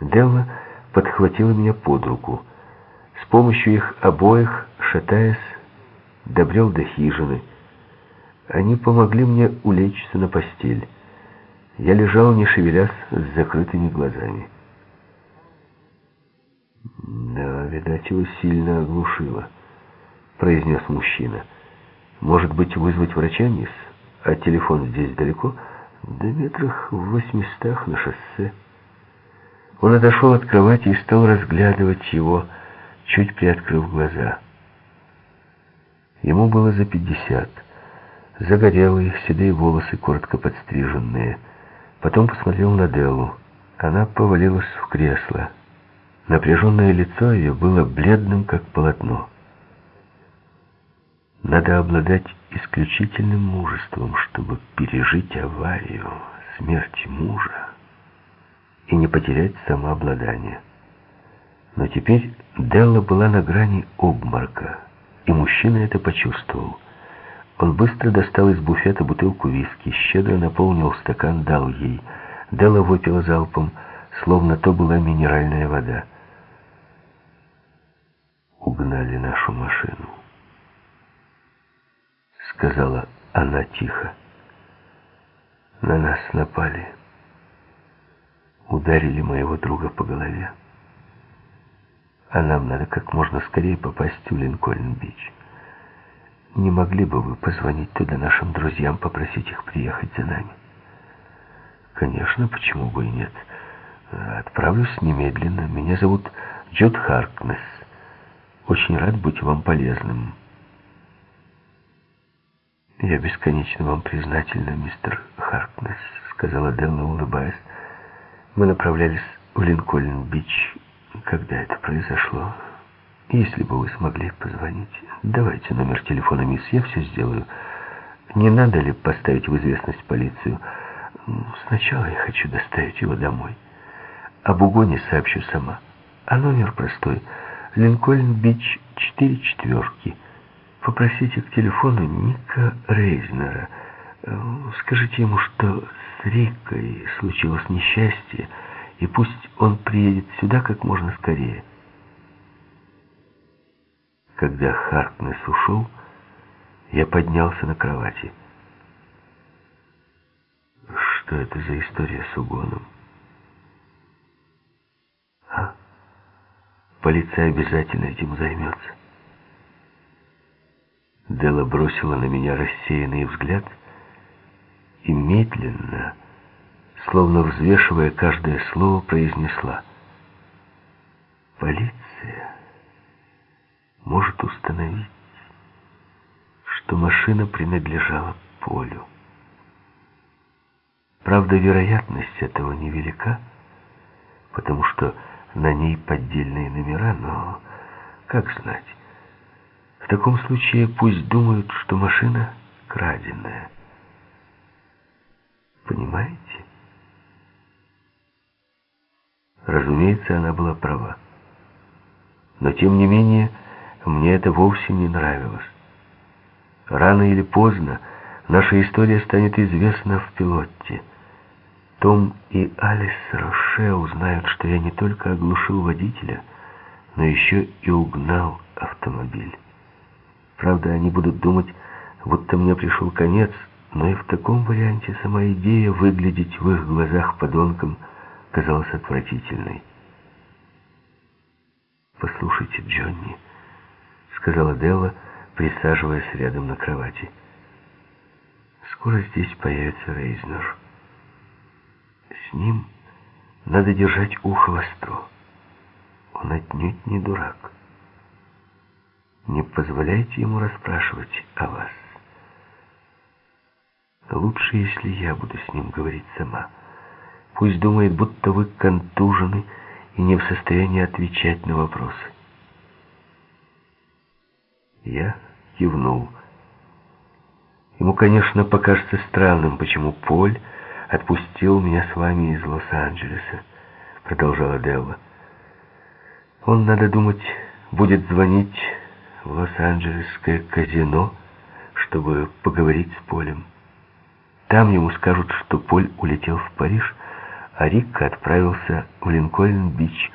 Делла подхватила меня под руку. С помощью их обоих, шатаясь, добрел до хижины. Они помогли мне улечься на постель. Я лежал, не шевелясь, с закрытыми глазами. «Да, видать, его сильно оглушило», — произнес мужчина. «Может быть, вызвать врача, мисс? А телефон здесь далеко?» «Да метрах в восьмистах на шоссе». Он отошел от кровати и стал разглядывать его, чуть приоткрыв глаза. Ему было за пятьдесят. Загорелые, седые волосы, коротко подстриженные. Потом посмотрел на Деллу. Она повалилась в кресло. Напряженное лицо ее было бледным, как полотно. Надо обладать исключительным мужеством, чтобы пережить аварию, смерть мужа и не потерять самообладание. Но теперь Делла была на грани обморока, и мужчина это почувствовал. Он быстро достал из буфета бутылку виски, щедро наполнил стакан, дал ей. Делла выпила залпом, словно то была минеральная вода. «Угнали нашу машину», — сказала она тихо. «На нас напали» ударили моего друга по голове. А нам надо как можно скорее попасть в Линкольн-Бич. Не могли бы вы позвонить туда нашим друзьям, попросить их приехать за нами? Конечно, почему бы и нет. Отправлюсь немедленно. Меня зовут Джуд Харкнес. Очень рад быть вам полезным. Я бесконечно вам признательна, мистер Харкнес, сказала Делла, улыбаясь. Мы направлялись в Линкольн-Бич, когда это произошло. Если бы вы смогли позвонить, давайте номер телефона, мисс, я все сделаю. Не надо ли поставить в известность полицию? Сначала я хочу доставить его домой. Об угоне сообщу сама. А номер простой. Линкольн-Бич, четыре четверки. Попросите к телефону Ника Рейзнера. Скажите ему, что с Рикой случилось несчастье, и пусть он приедет сюда как можно скорее. Когда Харкнес ушел, я поднялся на кровати. Что это за история с угоном? А? Полиция обязательно этим займется. Дела бросила на меня рассеянный взгляд — и медленно, словно взвешивая каждое слово, произнесла «Полиция может установить, что машина принадлежала Полю. Правда, вероятность этого невелика, потому что на ней поддельные номера, но как знать? В таком случае пусть думают, что машина краденая. Понимаете? Разумеется, она была права. Но, тем не менее, мне это вовсе не нравилось. Рано или поздно наша история станет известна в пилоте. Том и Алис Роше узнают, что я не только оглушил водителя, но еще и угнал автомобиль. Правда, они будут думать, будто мне пришел конец, но и в таком варианте сама идея выглядеть в их глазах подонком казалась отвратительной. «Послушайте, Джонни», — сказала Делла, присаживаясь рядом на кровати. «Скоро здесь появится Рейзнер. С ним надо держать ухо востро. Он отнюдь не дурак. Не позволяйте ему расспрашивать о вас. Лучше, если я буду с ним говорить сама. Пусть думает, будто вы контужены и не в состоянии отвечать на вопросы. Я кивнул. Ему, конечно, покажется странным, почему Поль отпустил меня с вами из Лос-Анджелеса, продолжала Делла. Он, надо думать, будет звонить в Лос-Анджелесское казино, чтобы поговорить с Полем. Там ему скажут, что Поль улетел в Париж, а Рикка отправился в Линкольн-Бич